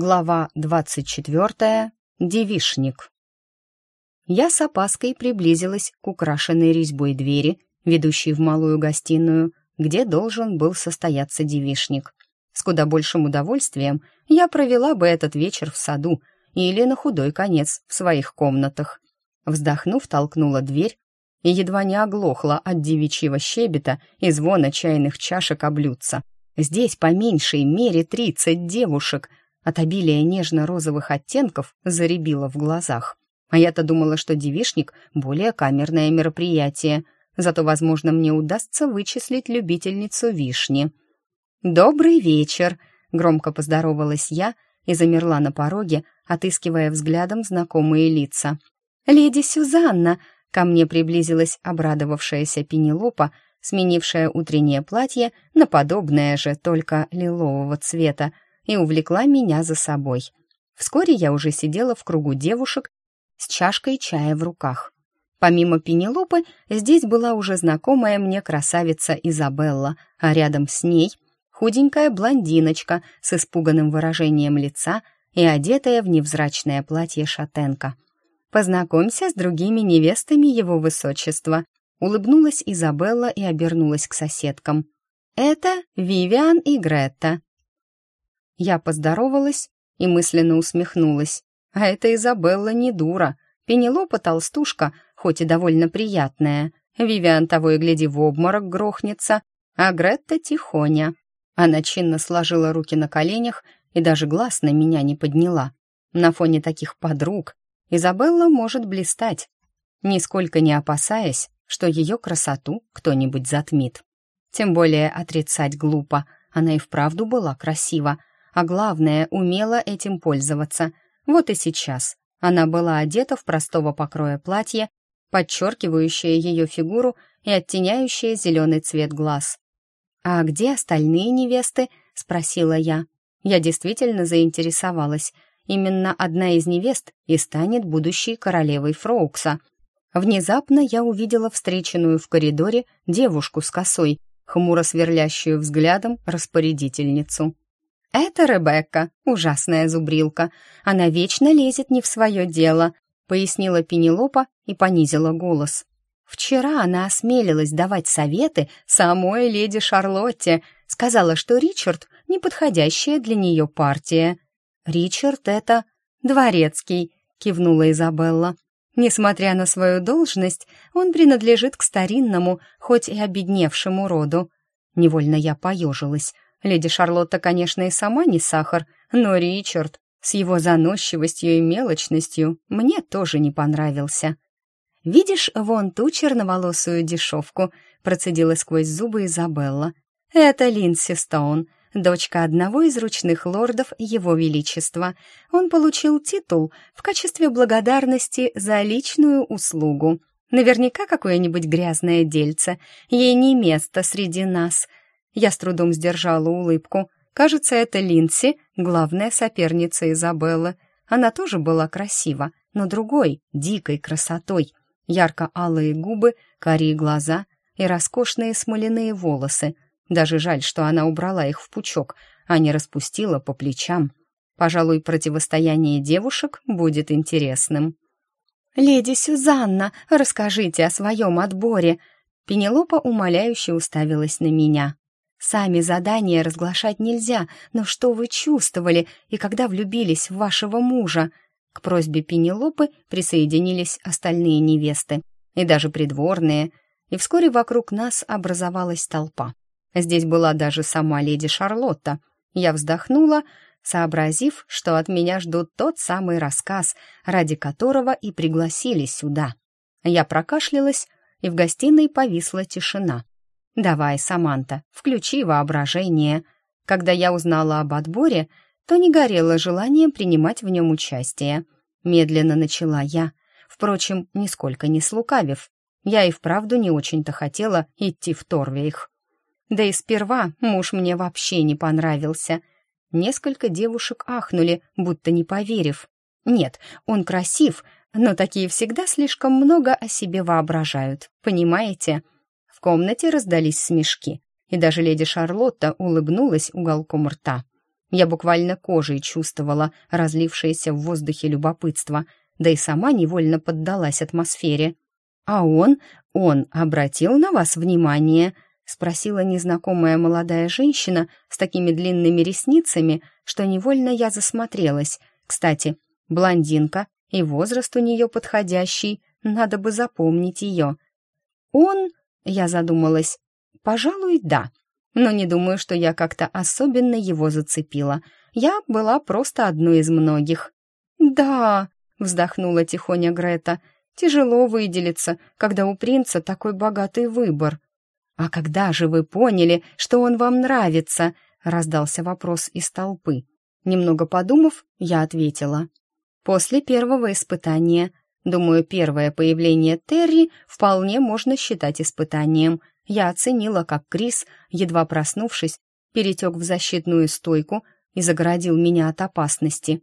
Глава 24. Девишник. Я с опаской приблизилась к украшенной резьбой двери, ведущей в малую гостиную, где должен был состояться девишник. С куда большим удовольствием я провела бы этот вечер в саду или на худой конец в своих комнатах. Вздохнув, толкнула дверь и едва не оглохла от девичьего щебета и звона чайных чашек облюдца. Здесь по меньшей мере тридцать девушек — от обилия нежно-розовых оттенков заребило в глазах. А я-то думала, что девишник — более камерное мероприятие. Зато, возможно, мне удастся вычислить любительницу вишни. «Добрый вечер!» — громко поздоровалась я и замерла на пороге, отыскивая взглядом знакомые лица. «Леди Сюзанна!» — ко мне приблизилась обрадовавшаяся Пенелопа, сменившая утреннее платье на подобное же, только лилового цвета — и увлекла меня за собой. Вскоре я уже сидела в кругу девушек с чашкой чая в руках. Помимо Пенелопы, здесь была уже знакомая мне красавица Изабелла, а рядом с ней худенькая блондиночка с испуганным выражением лица и одетая в невзрачное платье шатенка. «Познакомься с другими невестами его высочества», улыбнулась Изабелла и обернулась к соседкам. «Это Вивиан и Гретта. Я поздоровалась и мысленно усмехнулась. А эта Изабелла не дура. Пенелопа толстушка, хоть и довольно приятная. Вивиан того и гляди в обморок грохнется. А Гретта тихоня. Она чинно сложила руки на коленях и даже глаз на меня не подняла. На фоне таких подруг Изабелла может блистать, нисколько не опасаясь, что ее красоту кто-нибудь затмит. Тем более отрицать глупо, она и вправду была красива, а главное, умела этим пользоваться. Вот и сейчас. Она была одета в простого покроя платье, подчеркивающее ее фигуру и оттеняющее зеленый цвет глаз. «А где остальные невесты?» — спросила я. Я действительно заинтересовалась. Именно одна из невест и станет будущей королевой Фроукса. Внезапно я увидела встреченную в коридоре девушку с косой, хмуро сверлящую взглядом распорядительницу. «Это Ребекка, ужасная зубрилка. Она вечно лезет не в свое дело», — пояснила Пенелопа и понизила голос. «Вчера она осмелилась давать советы самой леди Шарлотте, сказала, что Ричард — неподходящая для нее партия». «Ричард — это дворецкий», — кивнула Изабелла. Несмотря на свою должность, он принадлежит к старинному, хоть и обедневшему роду. Невольно я поежилась — Леди Шарлотта, конечно, и сама не сахар, но Ричард с его заносчивостью и мелочностью мне тоже не понравился. «Видишь вон ту черноволосую дешевку?» — процедила сквозь зубы Изабелла. «Это Линси Стоун, дочка одного из ручных лордов Его Величества. Он получил титул в качестве благодарности за личную услугу. Наверняка какое-нибудь грязное дельце. Ей не место среди нас. Я с трудом сдержала улыбку. Кажется, это Линси, главная соперница Изабеллы. Она тоже была красива, но другой, дикой красотой. Ярко-алые губы, карие глаза и роскошные смоляные волосы. Даже жаль, что она убрала их в пучок, а не распустила по плечам. Пожалуй, противостояние девушек будет интересным. «Леди Сюзанна, расскажите о своем отборе!» Пенелопа умоляюще уставилась на меня. Сами задания разглашать нельзя, но что вы чувствовали и когда влюбились в вашего мужа? К просьбе Пенелопы присоединились остальные невесты и даже придворные, и вскоре вокруг нас образовалась толпа. Здесь была даже сама леди Шарлотта. Я вздохнула, сообразив, что от меня ждут тот самый рассказ, ради которого и пригласили сюда. Я прокашлялась, и в гостиной повисла тишина. «Давай, Саманта, включи воображение». Когда я узнала об отборе, то не горело желанием принимать в нем участие. Медленно начала я, впрочем, нисколько не слукавив. Я и вправду не очень-то хотела идти в Торвейх. Да и сперва муж мне вообще не понравился. Несколько девушек ахнули, будто не поверив. Нет, он красив, но такие всегда слишком много о себе воображают, понимаете?» В комнате раздались смешки, и даже леди Шарлотта улыбнулась уголком рта. Я буквально кожей чувствовала разлившееся в воздухе любопытство, да и сама невольно поддалась атмосфере. «А он? Он обратил на вас внимание?» — спросила незнакомая молодая женщина с такими длинными ресницами, что невольно я засмотрелась. Кстати, блондинка, и возраст у нее подходящий, надо бы запомнить ее. «Он...» Я задумалась. Пожалуй, да. Но не думаю, что я как-то особенно его зацепила. Я была просто одной из многих. «Да», — вздохнула тихоня Грета, — «тяжело выделиться, когда у принца такой богатый выбор». «А когда же вы поняли, что он вам нравится?» — раздался вопрос из толпы. Немного подумав, я ответила. «После первого испытания. Думаю, первое появление Терри вполне можно считать испытанием. Я оценила, как Крис, едва проснувшись, перетек в защитную стойку и загородил меня от опасности.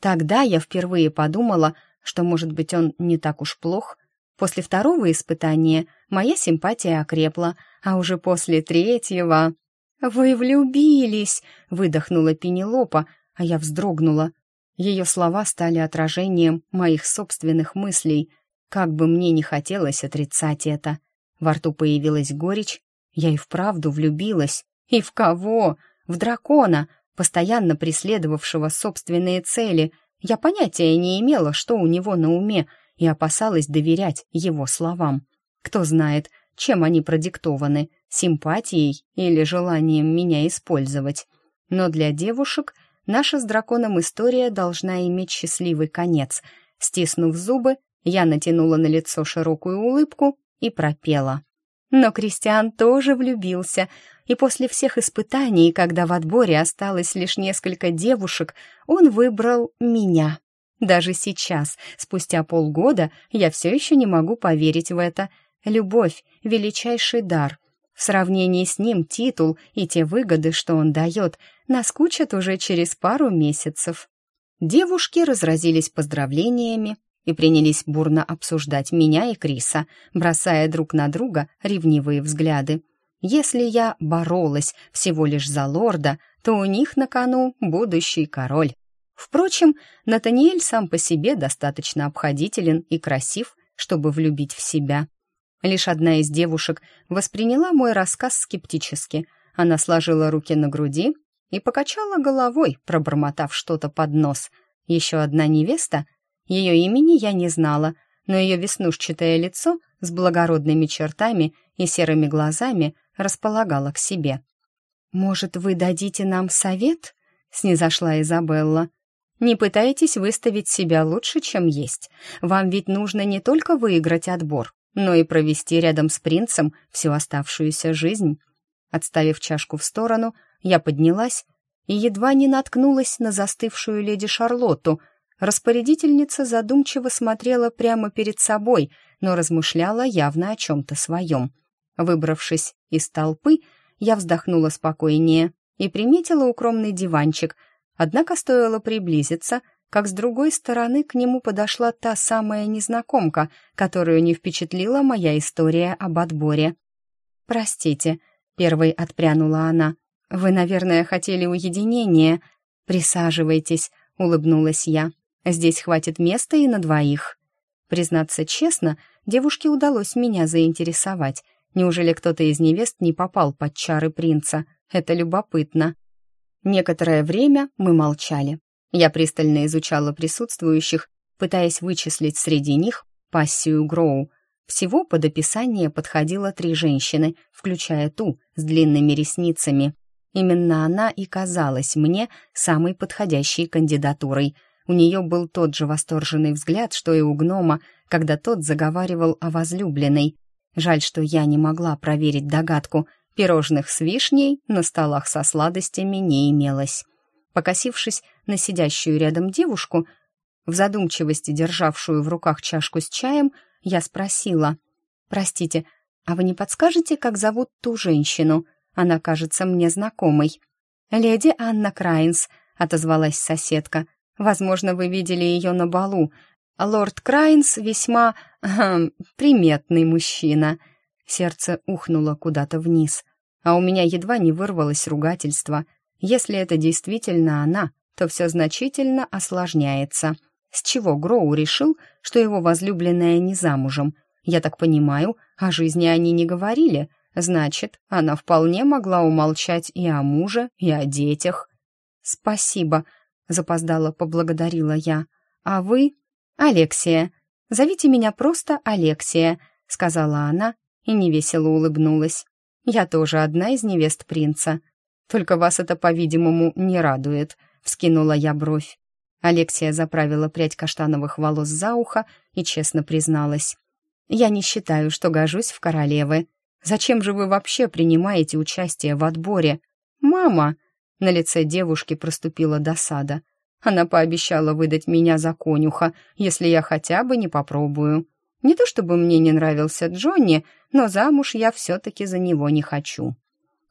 Тогда я впервые подумала, что, может быть, он не так уж плох. После второго испытания моя симпатия окрепла, а уже после третьего... «Вы влюбились!» — выдохнула Пенелопа, а я вздрогнула. Ее слова стали отражением моих собственных мыслей. Как бы мне ни хотелось отрицать это. Во рту появилась горечь. Я и вправду влюбилась. И в кого? В дракона, постоянно преследовавшего собственные цели. Я понятия не имела, что у него на уме, и опасалась доверять его словам. Кто знает, чем они продиктованы, симпатией или желанием меня использовать. Но для девушек наша с драконом история должна иметь счастливый конец. Стиснув зубы, я натянула на лицо широкую улыбку и пропела. Но Кристиан тоже влюбился, и после всех испытаний, когда в отборе осталось лишь несколько девушек, он выбрал меня. Даже сейчас, спустя полгода, я все еще не могу поверить в это. Любовь — величайший дар — в сравнении с ним титул и те выгоды, что он дает, наскучат уже через пару месяцев. Девушки разразились поздравлениями и принялись бурно обсуждать меня и Криса, бросая друг на друга ревнивые взгляды. Если я боролась всего лишь за лорда, то у них на кону будущий король. Впрочем, Натаниэль сам по себе достаточно обходителен и красив, чтобы влюбить в себя. Лишь одна из девушек восприняла мой рассказ скептически. Она сложила руки на груди и покачала головой, пробормотав что-то под нос. Еще одна невеста, ее имени я не знала, но ее веснушчатое лицо с благородными чертами и серыми глазами располагало к себе. «Может, вы дадите нам совет?» — снизошла Изабелла. «Не пытайтесь выставить себя лучше, чем есть. Вам ведь нужно не только выиграть отбор, но и провести рядом с принцем всю оставшуюся жизнь. Отставив чашку в сторону, я поднялась и едва не наткнулась на застывшую леди Шарлотту. Распорядительница задумчиво смотрела прямо перед собой, но размышляла явно о чем-то своем. Выбравшись из толпы, я вздохнула спокойнее и приметила укромный диванчик, однако стоило приблизиться — как с другой стороны к нему подошла та самая незнакомка, которую не впечатлила моя история об отборе. «Простите», — первой отпрянула она, — «вы, наверное, хотели уединения. Присаживайтесь», — улыбнулась я. «Здесь хватит места и на двоих». Признаться честно, девушке удалось меня заинтересовать. Неужели кто-то из невест не попал под чары принца? Это любопытно. Некоторое время мы молчали. Я пристально изучала присутствующих, пытаясь вычислить среди них пассию Гроу. Всего под описание подходило три женщины, включая ту с длинными ресницами. Именно она и казалась мне самой подходящей кандидатурой. У нее был тот же восторженный взгляд, что и у гнома, когда тот заговаривал о возлюбленной. Жаль, что я не могла проверить догадку. Пирожных с вишней на столах со сладостями не имелось. Покосившись на сидящую рядом девушку, в задумчивости державшую в руках чашку с чаем, я спросила. «Простите, а вы не подскажете, как зовут ту женщину? Она кажется мне знакомой». «Леди Анна Крайнс», — отозвалась соседка. «Возможно, вы видели ее на балу. Лорд Крайнс весьма... Э, приметный мужчина». Сердце ухнуло куда-то вниз, а у меня едва не вырвалось ругательство — если это действительно она, то все значительно осложняется. С чего Гроу решил, что его возлюбленная не замужем? Я так понимаю, о жизни они не говорили. Значит, она вполне могла умолчать и о муже, и о детях. «Спасибо», — запоздала поблагодарила я. «А вы?» «Алексия. Зовите меня просто Алексия», — сказала она и невесело улыбнулась. «Я тоже одна из невест принца. Только вас это, по-видимому, не радует», — вскинула я бровь. Алексия заправила прядь каштановых волос за ухо и честно призналась. «Я не считаю, что гожусь в королевы. Зачем же вы вообще принимаете участие в отборе? Мама!» На лице девушки проступила досада. Она пообещала выдать меня за конюха, если я хотя бы не попробую. Не то чтобы мне не нравился Джонни, но замуж я все-таки за него не хочу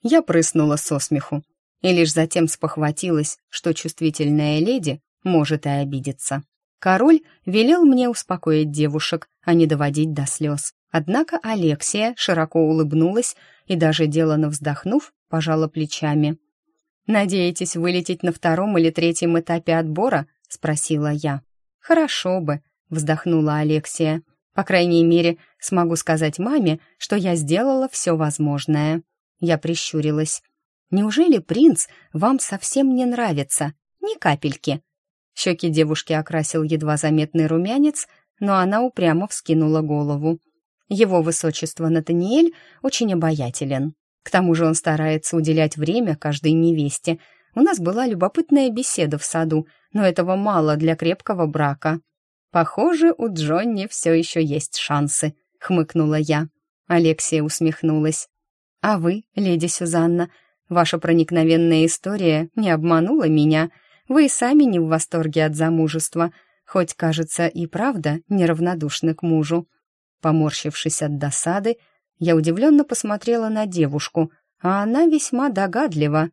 я прыснула со смеху и лишь затем спохватилась, что чувствительная леди может и обидеться. Король велел мне успокоить девушек, а не доводить до слез. Однако Алексия широко улыбнулась и даже делано вздохнув, пожала плечами. «Надеетесь вылететь на втором или третьем этапе отбора?» — спросила я. «Хорошо бы», — вздохнула Алексия. «По крайней мере, смогу сказать маме, что я сделала все возможное». Я прищурилась. «Неужели принц вам совсем не нравится? Ни капельки!» Щеки девушки окрасил едва заметный румянец, но она упрямо вскинула голову. Его высочество Натаниэль очень обаятелен. К тому же он старается уделять время каждой невесте. У нас была любопытная беседа в саду, но этого мало для крепкого брака. «Похоже, у Джонни все еще есть шансы», — хмыкнула я. Алексия усмехнулась. А вы, леди Сюзанна, ваша проникновенная история не обманула меня. Вы и сами не в восторге от замужества, хоть, кажется, и правда неравнодушны к мужу. Поморщившись от досады, я удивленно посмотрела на девушку, а она весьма догадлива.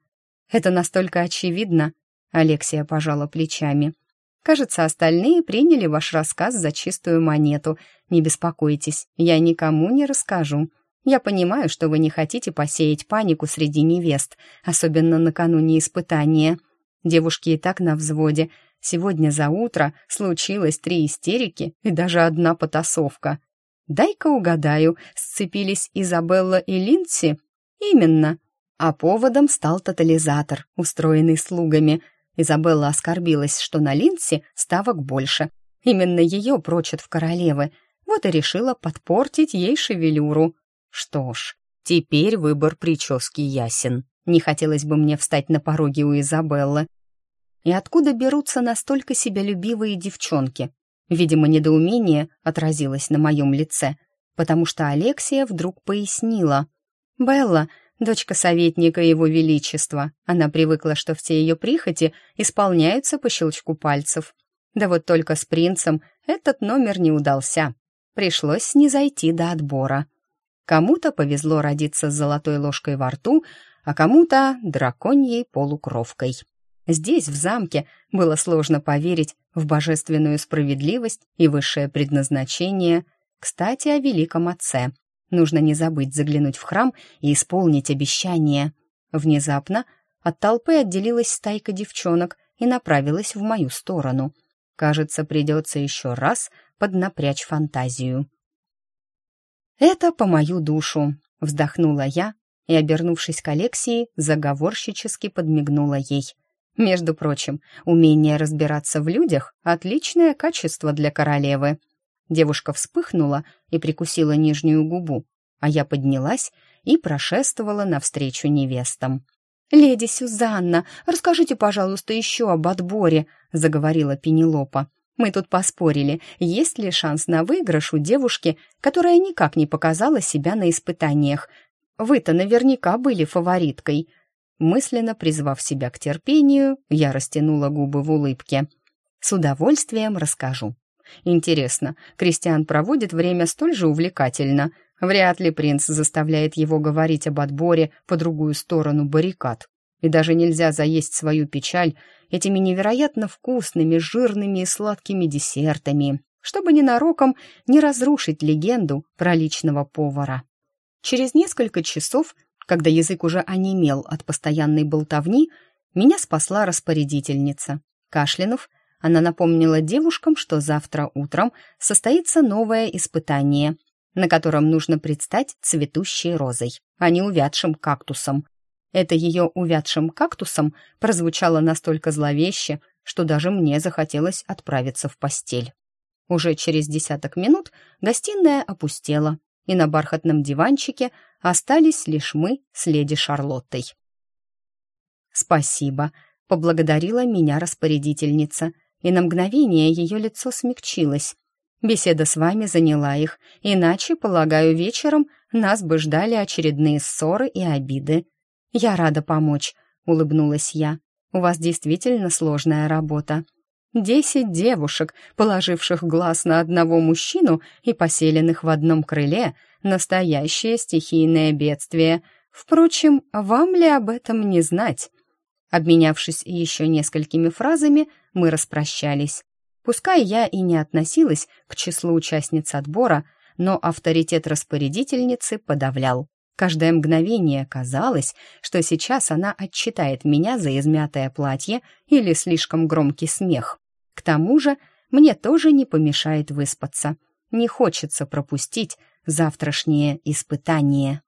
Это настолько очевидно, Алексия пожала плечами. Кажется, остальные приняли ваш рассказ за чистую монету. Не беспокойтесь, я никому не расскажу. Я понимаю, что вы не хотите посеять панику среди невест, особенно накануне испытания. Девушки и так на взводе. Сегодня за утро случилось три истерики и даже одна потасовка. Дай-ка угадаю, сцепились Изабелла и Линдси? Именно. А поводом стал тотализатор, устроенный слугами. Изабелла оскорбилась, что на Линдси ставок больше. Именно ее прочат в королевы. Вот и решила подпортить ей шевелюру. Что ж, теперь выбор прически ясен. Не хотелось бы мне встать на пороге у Изабеллы. И откуда берутся настолько себялюбивые девчонки? Видимо, недоумение отразилось на моем лице, потому что Алексия вдруг пояснила. «Белла — дочка советника Его Величества. Она привыкла, что все ее прихоти исполняются по щелчку пальцев. Да вот только с принцем этот номер не удался. Пришлось не зайти до отбора». Кому-то повезло родиться с золотой ложкой во рту, а кому-то драконьей полукровкой. Здесь, в замке, было сложно поверить в божественную справедливость и высшее предназначение. Кстати, о великом отце. Нужно не забыть заглянуть в храм и исполнить обещание. Внезапно от толпы отделилась стайка девчонок и направилась в мою сторону. Кажется, придется еще раз поднапрячь фантазию. «Это по мою душу», — вздохнула я и, обернувшись к Алексии, заговорщически подмигнула ей. «Между прочим, умение разбираться в людях — отличное качество для королевы». Девушка вспыхнула и прикусила нижнюю губу, а я поднялась и прошествовала навстречу невестам. «Леди Сюзанна, расскажите, пожалуйста, еще об отборе», — заговорила Пенелопа. Мы тут поспорили, есть ли шанс на выигрыш у девушки, которая никак не показала себя на испытаниях. Вы-то наверняка были фавориткой. Мысленно призвав себя к терпению, я растянула губы в улыбке. С удовольствием расскажу. Интересно, Кристиан проводит время столь же увлекательно. Вряд ли принц заставляет его говорить об отборе по другую сторону баррикад и даже нельзя заесть свою печаль этими невероятно вкусными, жирными и сладкими десертами, чтобы ненароком не разрушить легенду про личного повара. Через несколько часов, когда язык уже онемел от постоянной болтовни, меня спасла распорядительница. Кашлянув, она напомнила девушкам, что завтра утром состоится новое испытание, на котором нужно предстать цветущей розой, а не увядшим кактусом. Это ее увядшим кактусом прозвучало настолько зловеще, что даже мне захотелось отправиться в постель. Уже через десяток минут гостиная опустела, и на бархатном диванчике остались лишь мы с леди Шарлоттой. «Спасибо», — поблагодарила меня распорядительница, и на мгновение ее лицо смягчилось. Беседа с вами заняла их, иначе, полагаю, вечером нас бы ждали очередные ссоры и обиды. «Я рада помочь», — улыбнулась я. «У вас действительно сложная работа. Десять девушек, положивших глаз на одного мужчину и поселенных в одном крыле, настоящее стихийное бедствие. Впрочем, вам ли об этом не знать?» Обменявшись еще несколькими фразами, мы распрощались. Пускай я и не относилась к числу участниц отбора, но авторитет распорядительницы подавлял. Каждое мгновение казалось, что сейчас она отчитает меня за измятое платье или слишком громкий смех. К тому же мне тоже не помешает выспаться. Не хочется пропустить завтрашнее испытание.